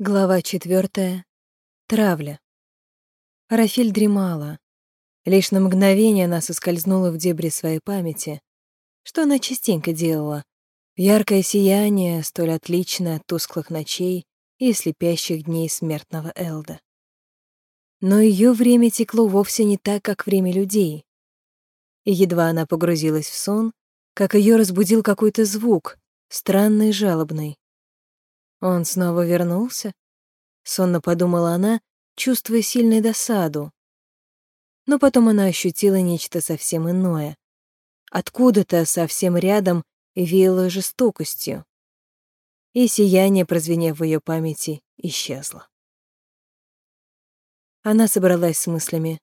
Глава четвертая. Травля. Рафиль дремала. Лишь на мгновение она соскользнула в дебри своей памяти, что она частенько делала. Яркое сияние, столь отличное от тусклых ночей и слепящих дней смертного Элда. Но ее время текло вовсе не так, как время людей. И едва она погрузилась в сон, как ее разбудил какой-то звук, странный жалобный. Он снова вернулся? Сонно подумала она, чувствуя сильную досаду. Но потом она ощутила нечто совсем иное. Откуда-то совсем рядом веяло жестокостью. И сияние, прозвенев в ее памяти, исчезло. Она собралась с мыслями.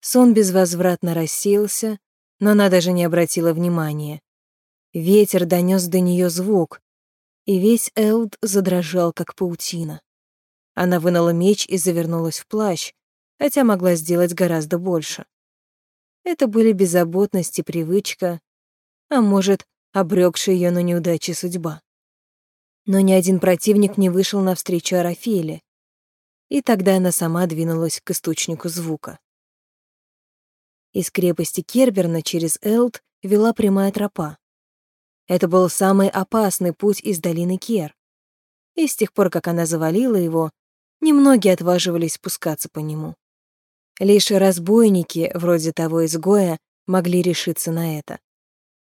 Сон безвозвратно рассеялся, но она даже не обратила внимания. Ветер донес до нее звук, и весь Элд задрожал, как паутина. Она вынула меч и завернулась в плащ, хотя могла сделать гораздо больше. Это были беззаботность и привычка, а может, обрекшая ее на неудачи судьба. Но ни один противник не вышел навстречу Арафеле, и тогда она сама двинулась к источнику звука. Из крепости Керберна через Элд вела прямая тропа. Это был самый опасный путь из долины Кер. И с тех пор, как она завалила его, немногие отваживались спускаться по нему. Лишь разбойники, вроде того изгоя, могли решиться на это.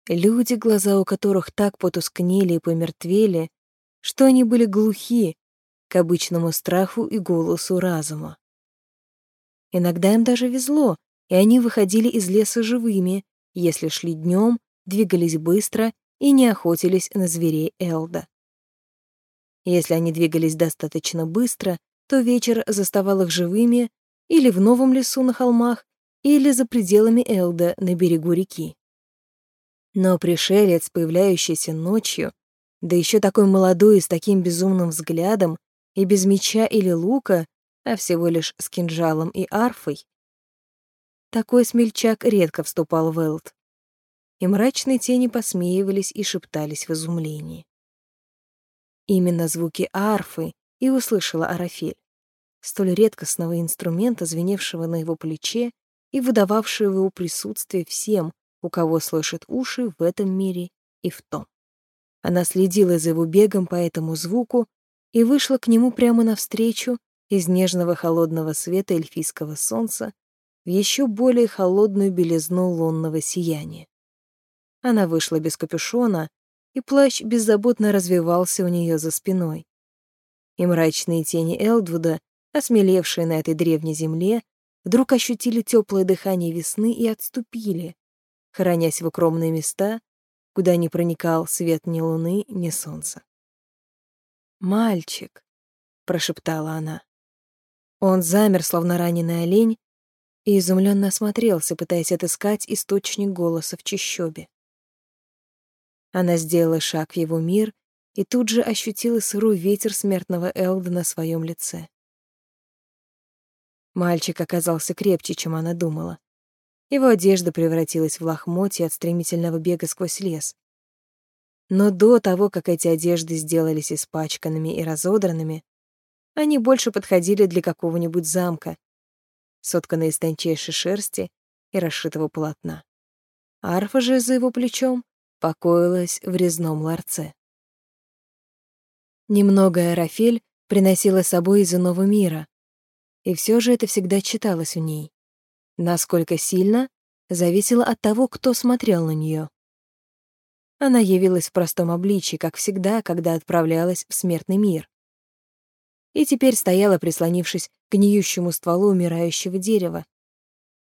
Люди, глаза у которых так потускнели и помертвели, что они были глухи к обычному страху и голосу разума. Иногда им даже везло, и они выходили из леса живыми, если шли днем, двигались быстро и не охотились на зверей Элда. Если они двигались достаточно быстро, то вечер заставал их живыми или в новом лесу на холмах, или за пределами Элда на берегу реки. Но пришелец, появляющийся ночью, да еще такой молодой и с таким безумным взглядом, и без меча или лука, а всего лишь с кинжалом и арфой, такой смельчак редко вступал в Элд и мрачные тени посмеивались и шептались в изумлении. Именно звуки арфы и услышала Арафель, столь редкостного инструмента, звеневшего на его плече и выдававшего его присутствие всем, у кого слышат уши в этом мире и в том. Она следила за его бегом по этому звуку и вышла к нему прямо навстречу из нежного холодного света эльфийского солнца в еще более холодную белизну лунного сияния. Она вышла без капюшона, и плащ беззаботно развивался у нее за спиной. И мрачные тени Элдвуда, осмелевшие на этой древней земле, вдруг ощутили теплое дыхание весны и отступили, хранясь в укромные места, куда не проникал свет ни луны, ни солнца. «Мальчик», — прошептала она. Он замер, словно раненый олень, и изумленно осмотрелся, пытаясь отыскать источник голоса в чащобе. Она сделала шаг в его мир и тут же ощутила сырой ветер смертного Элда на своем лице. Мальчик оказался крепче, чем она думала. Его одежда превратилась в лохмотья от стремительного бега сквозь лес. Но до того, как эти одежды сделались испачканными и разодранными, они больше подходили для какого-нибудь замка, сотканной из тончайшей шерсти и расшитого полотна. Арфа же за его плечом покоилась в резном ларце. Немногое Рафель приносила с собой из иного мира, и все же это всегда читалось у ней. Насколько сильно, зависело от того, кто смотрел на нее. Она явилась в простом обличии, как всегда, когда отправлялась в смертный мир. И теперь стояла, прислонившись к гниющему стволу умирающего дерева,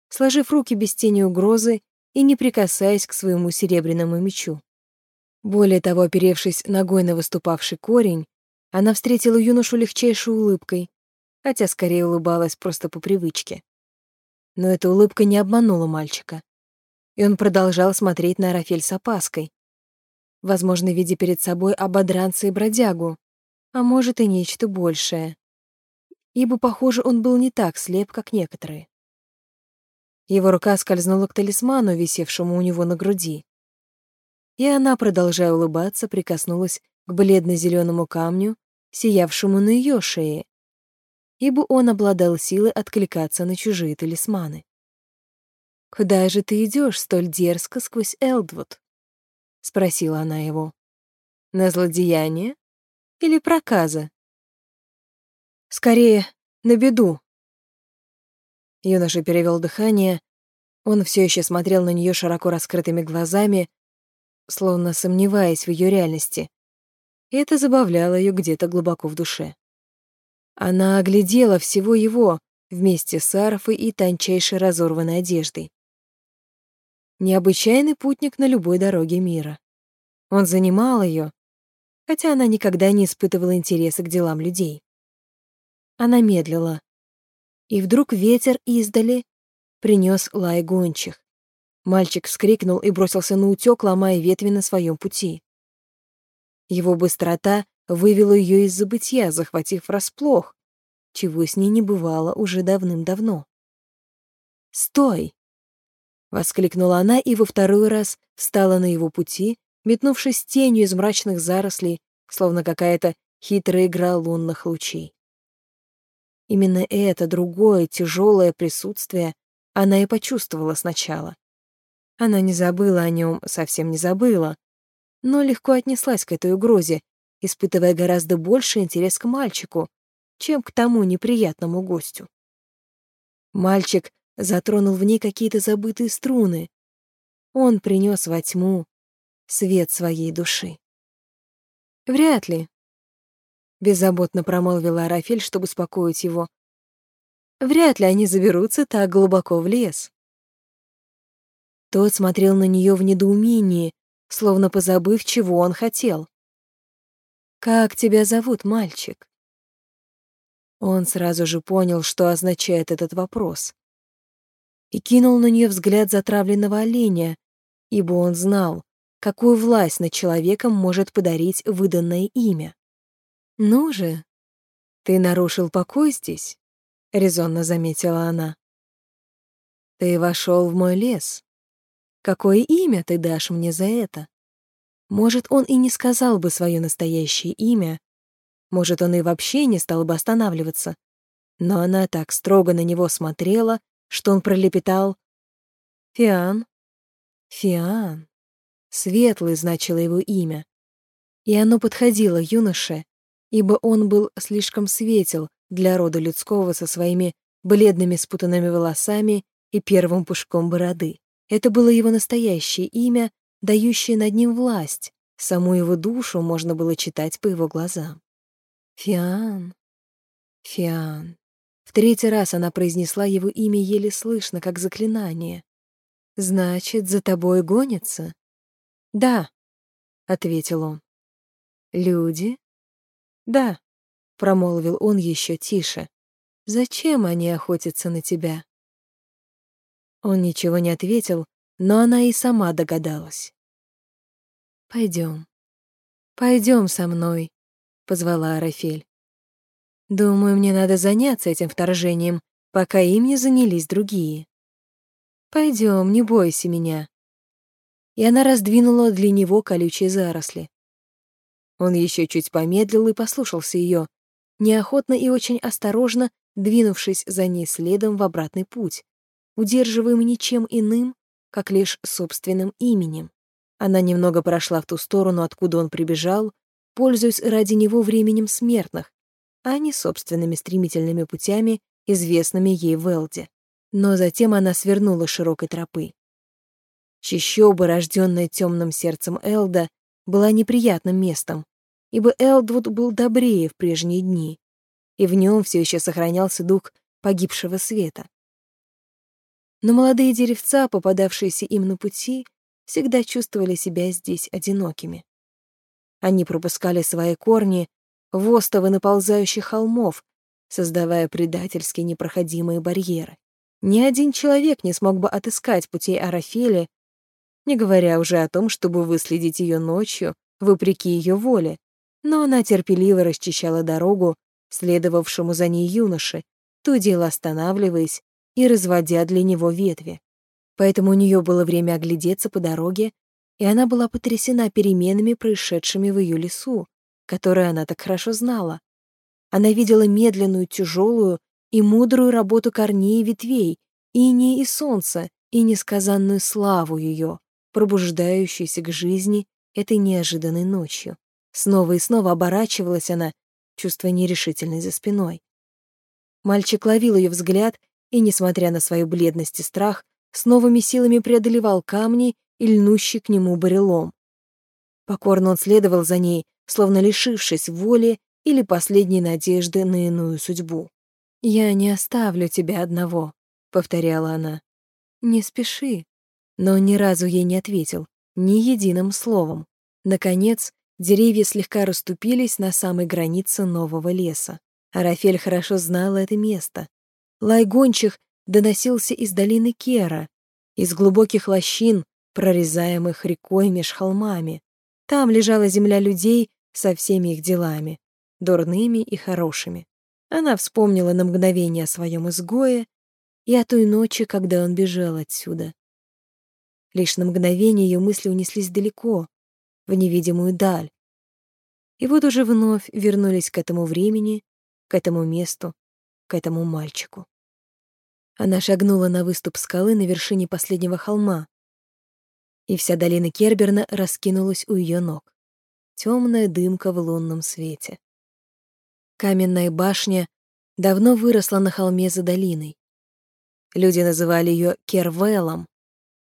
сложив руки без тени угрозы и не прикасаясь к своему серебряному мечу. Более того, оперевшись ногой на выступавший корень, она встретила юношу легчайшей улыбкой, хотя скорее улыбалась просто по привычке. Но эта улыбка не обманула мальчика, и он продолжал смотреть на Рафель с опаской, возможно, видя перед собой ободранца и бродягу, а может и нечто большее. Ибо, похоже, он был не так слеп, как некоторые. Его рука скользнула к талисману, висевшему у него на груди. И она, продолжая улыбаться, прикоснулась к бледно-зеленому камню, сиявшему на ее шее, ибо он обладал силой откликаться на чужие талисманы. «Куда же ты идешь столь дерзко сквозь Элдвуд?» — спросила она его. «На злодеяние или проказа?» «Скорее, на беду». Юноша перевел дыхание. Он все еще смотрел на нее широко раскрытыми глазами, словно сомневаясь в ее реальности. И это забавляло ее где-то глубоко в душе. Она оглядела всего его вместе с арфой и тончайшей разорванной одеждой. Необычайный путник на любой дороге мира. Он занимал ее, хотя она никогда не испытывала интереса к делам людей. Она медлила. И вдруг ветер издали принес лай гончих. Мальчик вскрикнул и бросился на утёк, ломая ветви на своем пути. Его быстрота вывела ее из забытья, захватив врасплох, чего с ней не бывало уже давным-давно. «Стой!» — воскликнула она и во второй раз встала на его пути, метнувшись тенью из мрачных зарослей, словно какая-то хитрая игра лунных лучей. Именно это другое тяжелое присутствие она и почувствовала сначала. Она не забыла о нем, совсем не забыла, но легко отнеслась к этой угрозе, испытывая гораздо больше интерес к мальчику, чем к тому неприятному гостю. Мальчик затронул в ней какие-то забытые струны. Он принес во тьму свет своей души. «Вряд ли», — беззаботно промолвила Арафель, чтобы успокоить его. «Вряд ли они заберутся так глубоко в лес». Тот смотрел на нее в недоумении, словно позабыв, чего он хотел. «Как тебя зовут, мальчик?» Он сразу же понял, что означает этот вопрос. И кинул на нее взгляд затравленного оленя, ибо он знал, какую власть над человеком может подарить выданное имя. «Ну же, ты нарушил покой здесь?» — резонно заметила она. «Ты вошел в мой лес. Какое имя ты дашь мне за это?» Может, он и не сказал бы свое настоящее имя, может, он и вообще не стал бы останавливаться, но она так строго на него смотрела, что он пролепетал «Фиан, Фиан». Светлый значило его имя. И оно подходило юноше, ибо он был слишком светел для рода людского со своими бледными спутанными волосами и первым пушком бороды. Это было его настоящее имя, дающее над ним власть. Саму его душу можно было читать по его глазам. «Фиан, Фиан». В третий раз она произнесла его имя еле слышно, как заклинание. «Значит, за тобой гонятся?» «Да», — ответил он. «Люди?» «Да», — промолвил он еще тише. «Зачем они охотятся на тебя?» Он ничего не ответил, но она и сама догадалась. «Пойдем, пойдем со мной», — позвала Арафель. «Думаю, мне надо заняться этим вторжением, пока им не занялись другие. Пойдем, не бойся меня и она раздвинула для него колючие заросли. Он еще чуть помедлил и послушался ее, неохотно и очень осторожно двинувшись за ней следом в обратный путь, удерживаемый ничем иным, как лишь собственным именем. Она немного прошла в ту сторону, откуда он прибежал, пользуясь ради него временем смертных, а не собственными стремительными путями, известными ей в Элде. Но затем она свернула широкой тропы. Чищоба, рожденная темным сердцем Элда, была неприятным местом, ибо Элдвуд был добрее в прежние дни, и в нем все еще сохранялся дух погибшего света. Но молодые деревца, попадавшиеся им на пути, всегда чувствовали себя здесь одинокими. Они пропускали свои корни в остовы наползающих холмов, создавая предательски непроходимые барьеры. Ни один человек не смог бы отыскать путей Арафели не говоря уже о том, чтобы выследить ее ночью, вопреки ее воле. Но она терпеливо расчищала дорогу, следовавшему за ней юноше, то дело останавливаясь и разводя для него ветви. Поэтому у нее было время оглядеться по дороге, и она была потрясена переменами, происшедшими в ее лесу, которые она так хорошо знала. Она видела медленную, тяжелую и мудрую работу корней и ветвей, инея и солнца, и несказанную славу ее, пробуждающуюся к жизни этой неожиданной ночью. Снова и снова оборачивалась она, чувствуя нерешительность за спиной. Мальчик ловил ее взгляд и, несмотря на свою бледность и страх, с новыми силами преодолевал камни и льнущий к нему барелом. Покорно он следовал за ней, словно лишившись воли или последней надежды на иную судьбу. «Я не оставлю тебя одного», — повторяла она. «Не спеши». Но ни разу ей не ответил, ни единым словом. Наконец, деревья слегка расступились на самой границе нового леса. Арафель хорошо знала это место. Лай гончих доносился из долины Кера, из глубоких лощин, прорезаемых рекой меж холмами. Там лежала земля людей со всеми их делами, дурными и хорошими. Она вспомнила на мгновение о своем изгое и о той ночи, когда он бежал отсюда. Лишь на мгновение ее мысли унеслись далеко, в невидимую даль. И вот уже вновь вернулись к этому времени, к этому месту, к этому мальчику. Она шагнула на выступ скалы на вершине последнего холма, и вся долина Керберна раскинулась у ее ног. Темная дымка в лунном свете. Каменная башня давно выросла на холме за долиной. Люди называли ее Кервелом,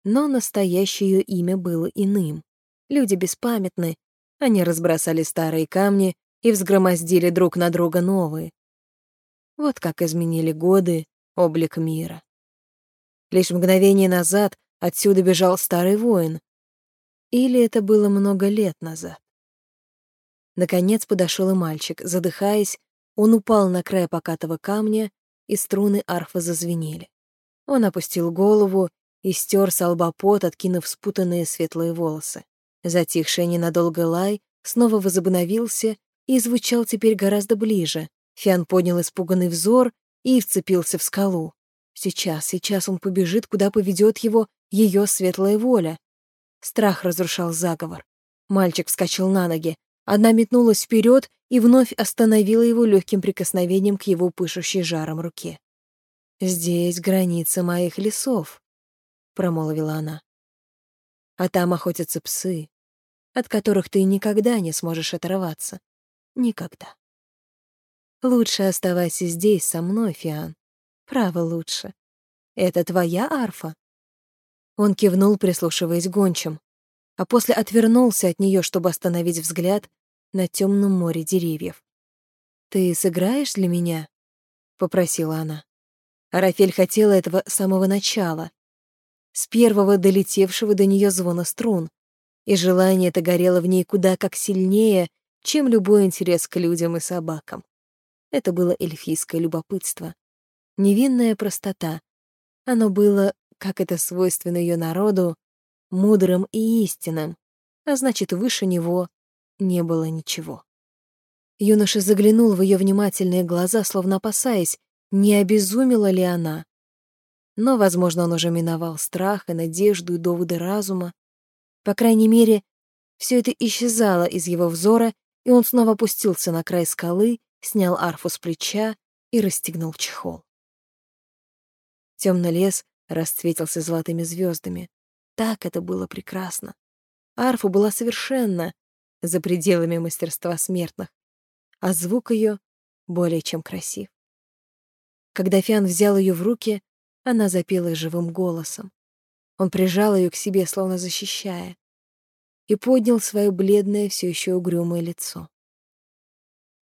но настоящее ее имя было иным. Люди беспамятны, они разбросали старые камни и взгромоздили друг на друга новые. Вот как изменили годы облик мира. Лишь мгновение назад Отсюда бежал старый воин. Или это было много лет назад. Наконец подошел и мальчик. Задыхаясь, он упал на край покатого камня, и струны арфа зазвенели. Он опустил голову и стер с лба пот, откинув спутанные светлые волосы. Затихший ненадолго лай снова возобновился и звучал теперь гораздо ближе. Фиан поднял испуганный взор и вцепился в скалу. Сейчас, сейчас он побежит, куда поведет его ее светлая воля. Страх разрушал заговор. Мальчик вскочил на ноги. Одна метнулась вперед и вновь остановила его легким прикосновением к его пышущей жаром руке. «Здесь граница моих лесов», — промолвила она. «А там охотятся псы, от которых ты никогда не сможешь оторваться. Никогда. Лучше оставайся здесь со мной, Фиан. Право лучше. Это твоя арфа?» Он кивнул, прислушиваясь гончим, а после отвернулся от нее, чтобы остановить взгляд на темном море деревьев. «Ты сыграешь для меня?» — попросила она. Рафель хотела этого с самого начала, с первого долетевшего до нее звона струн, и желание это горело в ней куда как сильнее, чем любой интерес к людям и собакам. Это было эльфийское любопытство, невинная простота. Оно было как это свойственно ее народу, мудрым и истинным, а значит, выше него не было ничего. Юноша заглянул в ее внимательные глаза, словно опасаясь, не обезумела ли она. Но, возможно, он уже миновал страх и надежду и доводы разума. По крайней мере, все это исчезало из его взора, и он снова опустился на край скалы, снял арфу с плеча и расстегнул чехол. Темный лес расцветился золотыми звездами. Так это было прекрасно. Арфа была совершенно за пределами мастерства смертных, а звук ее более чем красив. Когда Фиан взял ее в руки, она запела живым голосом. Он прижал ее к себе, словно защищая, и поднял свое бледное, все еще угрюмое лицо.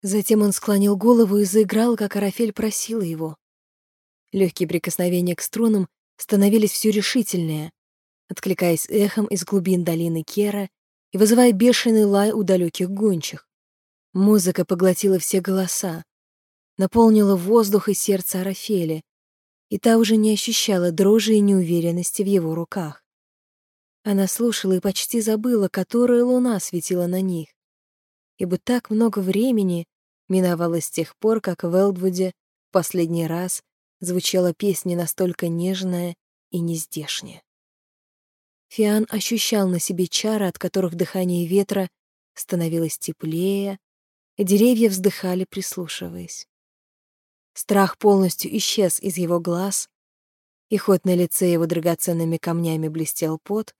Затем он склонил голову и заиграл, как Арафель просила его. Легкие прикосновения к струнам становились все решительнее, откликаясь эхом из глубин долины Кера и вызывая бешеный лай у далеких гончих. Музыка поглотила все голоса, наполнила воздух и сердце Арафели, и та уже не ощущала дрожи и неуверенности в его руках. Она слушала и почти забыла, которая луна светила на них, ибо так много времени миновало с тех пор, как в Элдвуде в последний раз звучала песня настолько нежная и нездешняя. Фиан ощущал на себе чары, от которых дыхание ветра становилось теплее Деревья вздыхали, прислушиваясь. Страх полностью исчез из его глаз, и хоть на лице его драгоценными камнями блестел пот,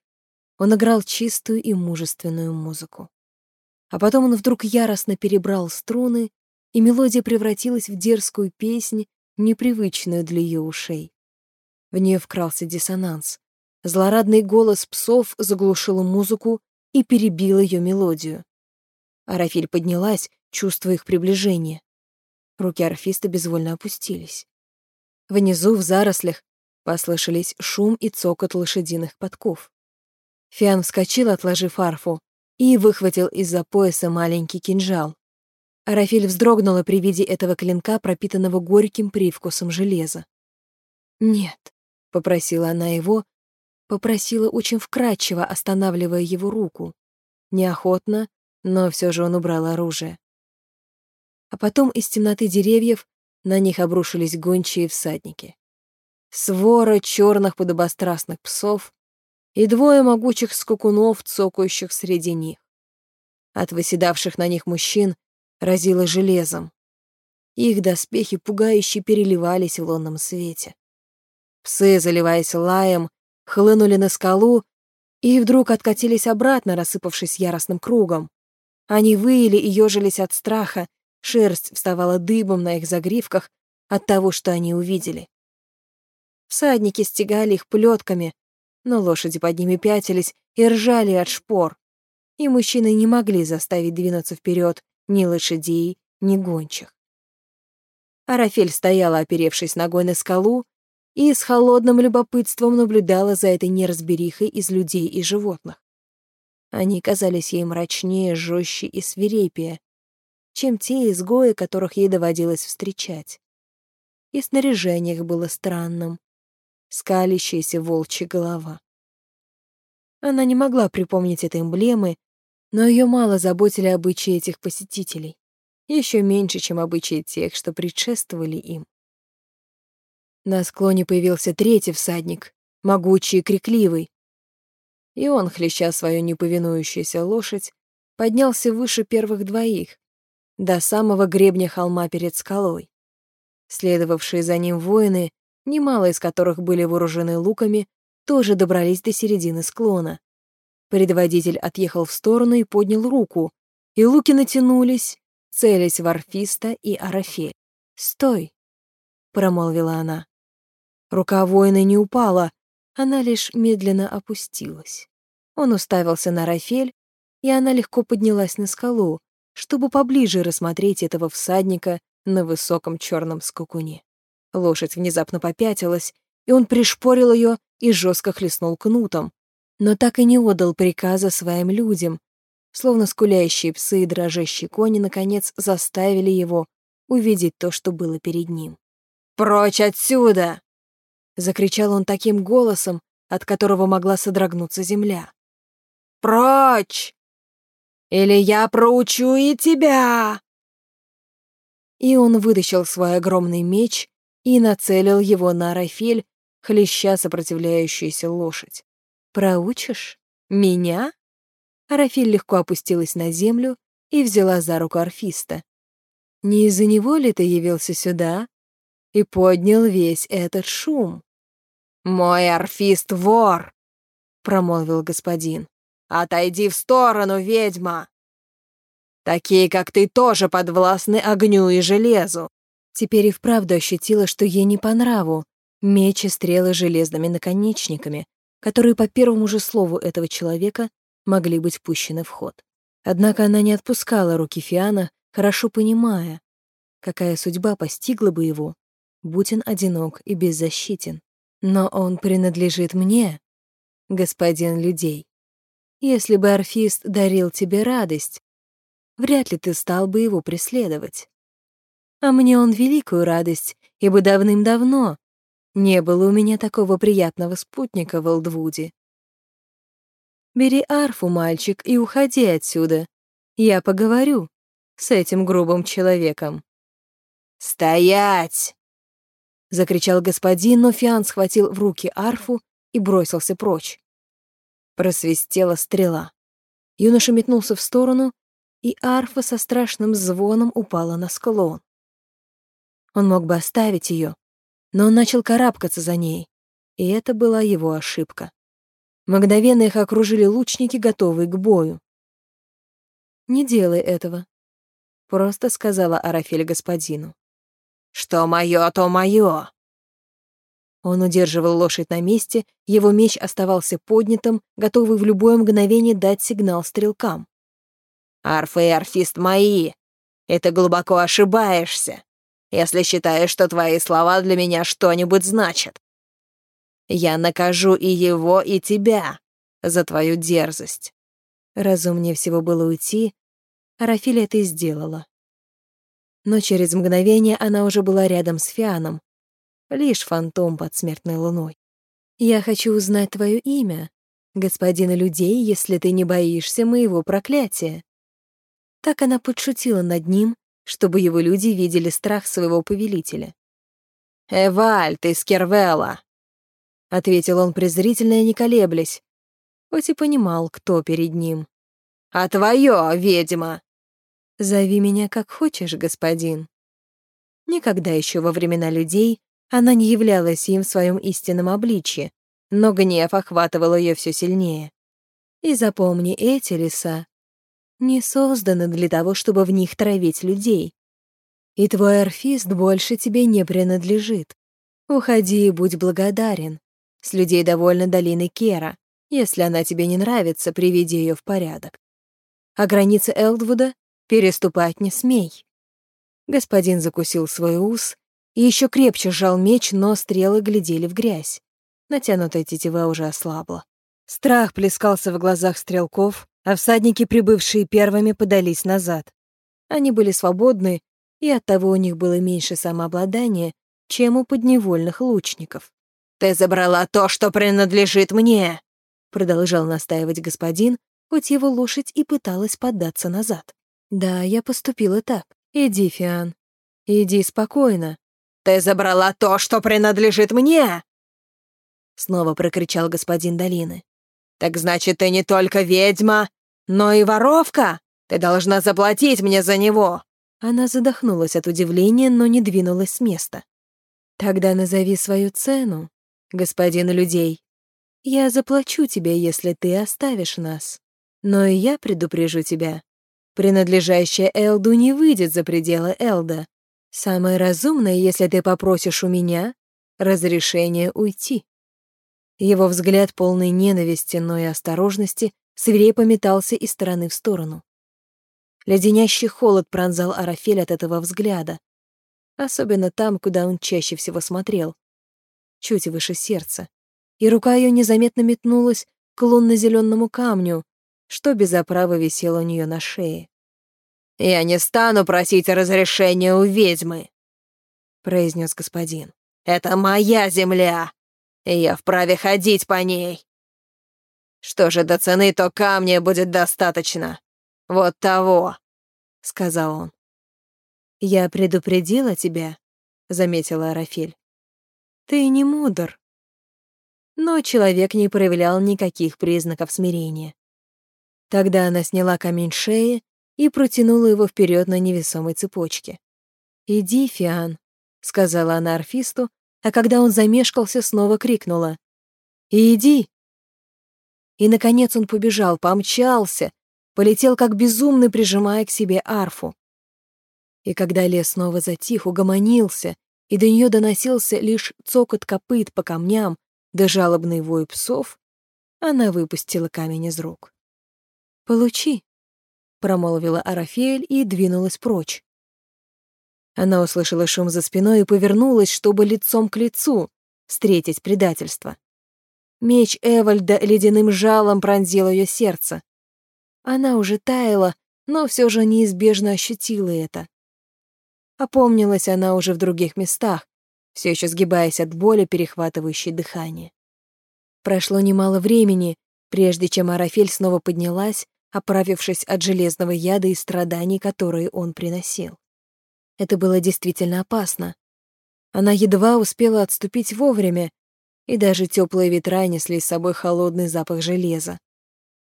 он играл чистую и мужественную музыку. А потом он вдруг яростно перебрал струны, и мелодия превратилась в дерзкую песнь, непривычную для ее ушей. В нее вкрался диссонанс. Злорадный голос псов заглушил музыку и перебил ее мелодию. Арафиль поднялась, чувствуя их приближение. Руки орфиста безвольно опустились. Внизу, в зарослях, послышались шум и цокот лошадиных подков. Фиан вскочил, отложив арфу, и выхватил из-за пояса маленький кинжал. Арафиль вздрогнула при виде этого клинка, пропитанного горьким привкусом железа. «Нет», — попросила она его, попросила очень вкрадчиво, останавливая его руку. Неохотно, но все же он убрал оружие. А потом из темноты деревьев на них обрушились гончие всадники. Свора черных подобострастных псов и двое могучих скакунов, цокающих среди них. От выседавших на них мужчин разило железом. Их доспехи пугающе переливались в лунном свете. Псы, заливаясь лаем, хлынули на скалу и вдруг откатились обратно, рассыпавшись яростным кругом. Они выили и ежились от страха, Шерсть вставала дыбом на их загривках от того, что они увидели. Всадники стегали их плетками, но лошади под ними пятились и ржали от шпор, и мужчины не могли заставить двинуться вперед ни лошадей, ни гончих. Арафель стояла, оперевшись ногой на скалу, и с холодным любопытством наблюдала за этой неразберихой из людей и животных. Они казались ей мрачнее, жестче и свирепее, чем те изгои, которых ей доводилось встречать. И снаряжение их было странным. Скалящаяся волчья голова. Она не могла припомнить этой эмблемы, но ее мало заботили обычаи этих посетителей. Еще меньше, чем обычаи тех, что предшествовали им. На склоне появился третий всадник, могучий и крикливый. И он, хлеща свою неповинующуюся лошадь, поднялся выше первых двоих, до самого гребня холма перед скалой. Следовавшие за ним воины, немало из которых были вооружены луками, тоже добрались до середины склона. Предводитель отъехал в сторону и поднял руку, и луки натянулись, целясь в Орфиста и Арафель. «Стой!» — промолвила она. Рука воина не упала, она лишь медленно опустилась. Он уставился на Рафель, и она легко поднялась на скалу, чтобы поближе рассмотреть этого всадника на высоком черном скакуне. Лошадь внезапно попятилась, и он пришпорил ее и жестко хлестнул кнутом, но так и не отдал приказа своим людям, словно скулящие псы и дрожащие кони, наконец, заставили его увидеть то, что было перед ним. «Прочь отсюда!» — закричал он таким голосом, от которого могла содрогнуться земля. «Прочь! Или я проучу и тебя!» И он вытащил свой огромный меч и нацелил его на Рафель, хлеща сопротивляющуюся лошадь. «Проучишь? Меня?» Рафель легко опустилась на землю и взяла за руку орфиста. «Не из-за него ли ты явился сюда и поднял весь этот шум?» «Мой орфист — вор!» — промолвил господин. Отойди в сторону, ведьма! Такие, как ты, тоже подвластны огню и железу. Теперь и вправду ощутила, что ей не по нраву меч и стрелы железными наконечниками, которые по первому же слову этого человека могли быть пущены в ход. Однако она не отпускала руки Фиана, хорошо понимая, какая судьба постигла бы его, будь он одинок и беззащитен. Но он принадлежит мне, господин людей. Если бы орфист дарил тебе радость, вряд ли ты стал бы его преследовать. А мне он великую радость, ибо давным-давно не было у меня такого приятного спутника в Олдвуде. Бери арфу, мальчик, и уходи отсюда. Я поговорю с этим грубым человеком. «Стоять!» — закричал господин, но Фиан схватил в руки арфу и бросился прочь. Просвистела стрела. Юноша метнулся в сторону и арфа со страшным звоном упала на склон. Он мог бы оставить ее, но он начал карабкаться за ней, и это была его ошибка. Мгновенно их окружили лучники, готовые к бою. «Не делай этого», — просто сказала Арафель господину. «Что мое, то мое!» Он удерживал лошадь на месте, его меч оставался поднятым, готовый в любое мгновение дать сигнал стрелкам. «Арфа и арфист мои! И ты глубоко ошибаешься, если считаешь, что твои слова для меня что-нибудь значат. Я накажу и его, и тебя за твою дерзость». Разумнее всего было уйти, а это и сделала. Но через мгновение она уже была рядом с Фианом, лишь фантом под смертной луной. «Я хочу узнать твое имя, господин людей, если ты не боишься моего проклятия». Так она подшутила над ним, чтобы его люди видели страх своего повелителя. «Эвальд из Кервелла», — ответил он презрительно и не колеблясь, хоть и понимал, кто перед ним. «А твое, ведьма!» «Зови меня как хочешь, господин». Никогда еще во времена людей она не являлась им в своем истинном обличье, но гнев охватывал ее все сильнее. И запомни, эти леса не созданы для того, чтобы в них травить людей. И твой орфист больше тебе не принадлежит. Уходи и будь благодарен. С людей довольно долины Кера. Если она тебе не нравится, приведи ее в порядок. А границы Элдвуда переступать не смей. Господин закусил свой ус и еще крепче сжал меч, но стрелы глядели в грязь. Натянутая тетива уже ослабла. Страх плескался в глазах стрелков, а всадники, прибывшие первыми, подались назад. Они были свободны, и оттого у них было меньше самообладания, чем у подневольных лучников. «Ты забрала то, что принадлежит мне!» Продолжал настаивать господин, хоть его лошадь и пыталась поддаться назад. «Да, я поступила так. Иди, Фиан. Иди спокойно. «Ты забрала то, что принадлежит мне!» Снова прокричал господин Долины. «Так значит, ты не только ведьма, но и воровка! Ты должна заплатить мне за него!» Она задохнулась от удивления, но не двинулась с места. «Тогда назови свою цену, господин людей. Я заплачу тебе, если ты оставишь нас. Но и я предупрежу тебя. Принадлежащая Элду не выйдет за пределы Элда. Самое разумное, если ты попросишь у меня разрешение уйти. Его взгляд, полный ненависти, но и осторожности, свирепо метался из стороны в сторону. Леденящий холод пронзал Арафель от этого взгляда, особенно там, куда он чаще всего смотрел, чуть выше сердца, и рука ее незаметно метнулась к лунно-зеленому камню, что без оправы висело у нее на шее. «Я не стану просить разрешения у ведьмы», — произнес господин. «Это моя земля, и я вправе ходить по ней. Что же до цены, то камня будет достаточно. Вот того», — сказал он. «Я предупредила тебя», — заметила Арафель. «Ты не мудр». Но человек не проявлял никаких признаков смирения. Тогда она сняла камень шеи и протянула его вперед на невесомой цепочке. «Иди, Фиан», — сказала она орфисту, а когда он замешкался, снова крикнула. «Иди!» И, наконец, он побежал, помчался, полетел как безумный, прижимая к себе арфу. И когда лес снова затих, угомонился, и до нее доносился лишь цокот копыт по камням да жалобный вой псов, она выпустила камень из рук. «Получи», промолвила Арафель и двинулась прочь. Она услышала шум за спиной и повернулась, чтобы лицом к лицу встретить предательство. Меч Эвальда ледяным жалом пронзил ее сердце. Она уже таяла, но все же неизбежно ощутила это. Опомнилась она уже в других местах, все еще сгибаясь от боли, перехватывающей дыхание. Прошло немало времени, прежде чем Арафель снова поднялась оправившись от железного яда и страданий, которые он приносил. Это было действительно опасно. Она едва успела отступить вовремя, и даже теплые ветра несли с собой холодный запах железа.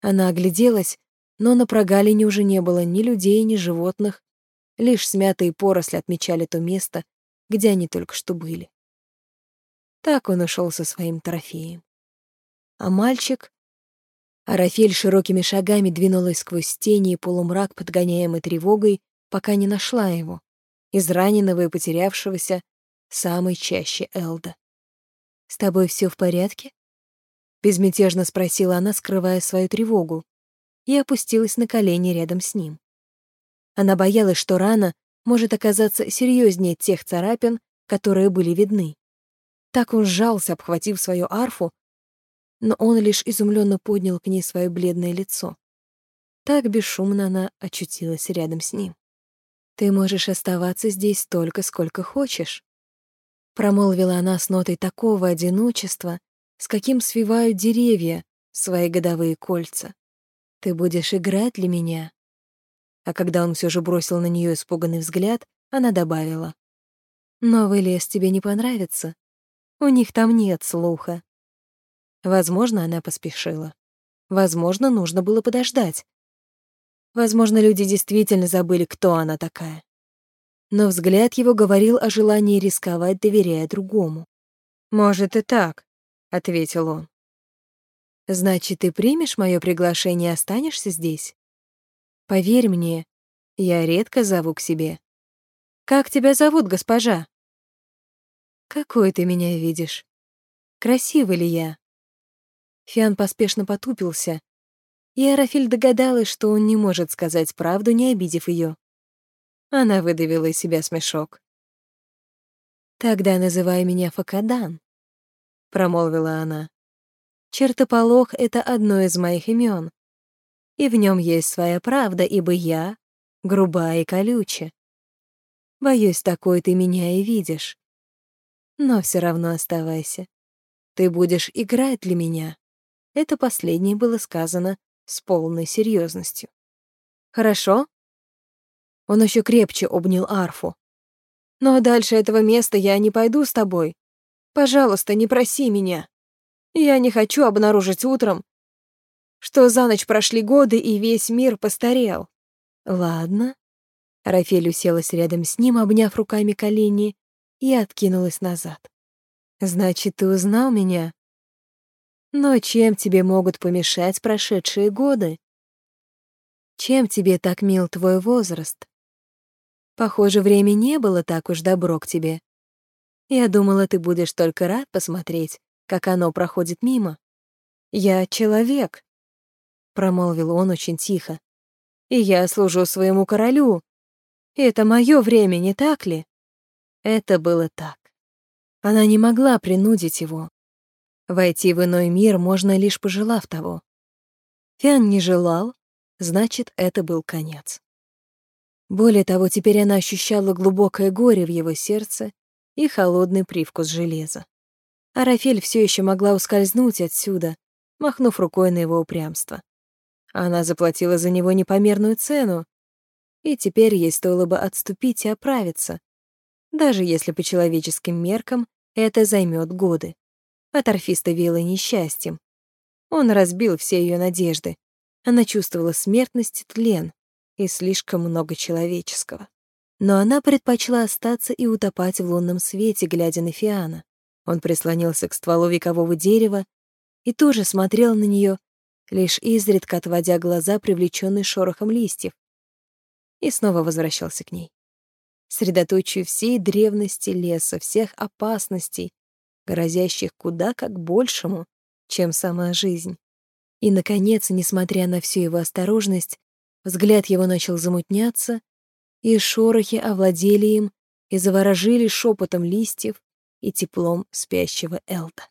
Она огляделась, но на прогалине уже не было ни людей, ни животных, лишь смятые поросли отмечали то место, где они только что были. Так он ушел со своим трофеем. А мальчик... Арафель широкими шагами двинулась сквозь тени и полумрак, подгоняемый тревогой, пока не нашла его, израненного и потерявшегося, самой чаще Элда. «С тобой все в порядке?» Безмятежно спросила она, скрывая свою тревогу, и опустилась на колени рядом с ним. Она боялась, что рана может оказаться серьезнее тех царапин, которые были видны. Так он сжался, обхватив свою арфу, но он лишь изумленно поднял к ней свое бледное лицо. Так бесшумно она очутилась рядом с ним. «Ты можешь оставаться здесь столько, сколько хочешь», промолвила она с нотой такого одиночества, с каким свивают деревья свои годовые кольца. «Ты будешь играть для меня?» А когда он все же бросил на нее испуганный взгляд, она добавила. «Новый лес тебе не понравится. У них там нет слуха. Возможно, она поспешила. Возможно, нужно было подождать. Возможно, люди действительно забыли, кто она такая. Но взгляд его говорил о желании рисковать, доверяя другому. «Может, и так», — ответил он. «Значит, ты примешь мое приглашение и останешься здесь? Поверь мне, я редко зову к себе. Как тебя зовут, госпожа?» «Какой ты меня видишь? Красивый ли я?» Фиан поспешно потупился, и Арафель догадалась, что он не может сказать правду, не обидев ее. Она выдавила из себя смешок. «Тогда называй меня Факадан», — промолвила она. «Чертополох — это одно из моих имен, и в нем есть своя правда, ибо я грубая и колючая. Боюсь, такой ты меня и видишь. Но все равно оставайся. Ты будешь играть для меня. Это последнее было сказано с полной серьезностью. «Хорошо?» Он еще крепче обнял арфу. «Но дальше этого места я не пойду с тобой. Пожалуйста, не проси меня. Я не хочу обнаружить утром, что за ночь прошли годы и весь мир постарел». «Ладно». Рафель уселась рядом с ним, обняв руками колени, и откинулась назад. «Значит, ты узнал меня?» Но чем тебе могут помешать прошедшие годы? Чем тебе так мил твой возраст? Похоже, время не было так уж добро к тебе. Я думала, ты будешь только рад посмотреть, как оно проходит мимо. Я человек, — промолвил он очень тихо. И я служу своему королю. Это мое время, не так ли? Это было так. Она не могла принудить его. Войти в иной мир можно лишь пожелав того. Фиан не желал, значит, это был конец. Более того, теперь она ощущала глубокое горе в его сердце и холодный привкус железа. А Рафель все еще могла ускользнуть отсюда, махнув рукой на его упрямство. Она заплатила за него непомерную цену, и теперь ей стоило бы отступить и оправиться, даже если по человеческим меркам это займет годы а торфиста веяло несчастьем. Он разбил все ее надежды. Она чувствовала смертность и тлен, и слишком много человеческого. Но она предпочла остаться и утопать в лунном свете, глядя на Фиана. Он прислонился к стволу векового дерева и тоже смотрел на нее, лишь изредка отводя глаза, привлеченные шорохом листьев, и снова возвращался к ней. Средоточию всей древности леса, всех опасностей, грозящих куда как большему, чем сама жизнь. И, наконец, несмотря на всю его осторожность, взгляд его начал замутняться, и шорохи овладели им и заворожили шепотом листьев и теплом спящего Элда.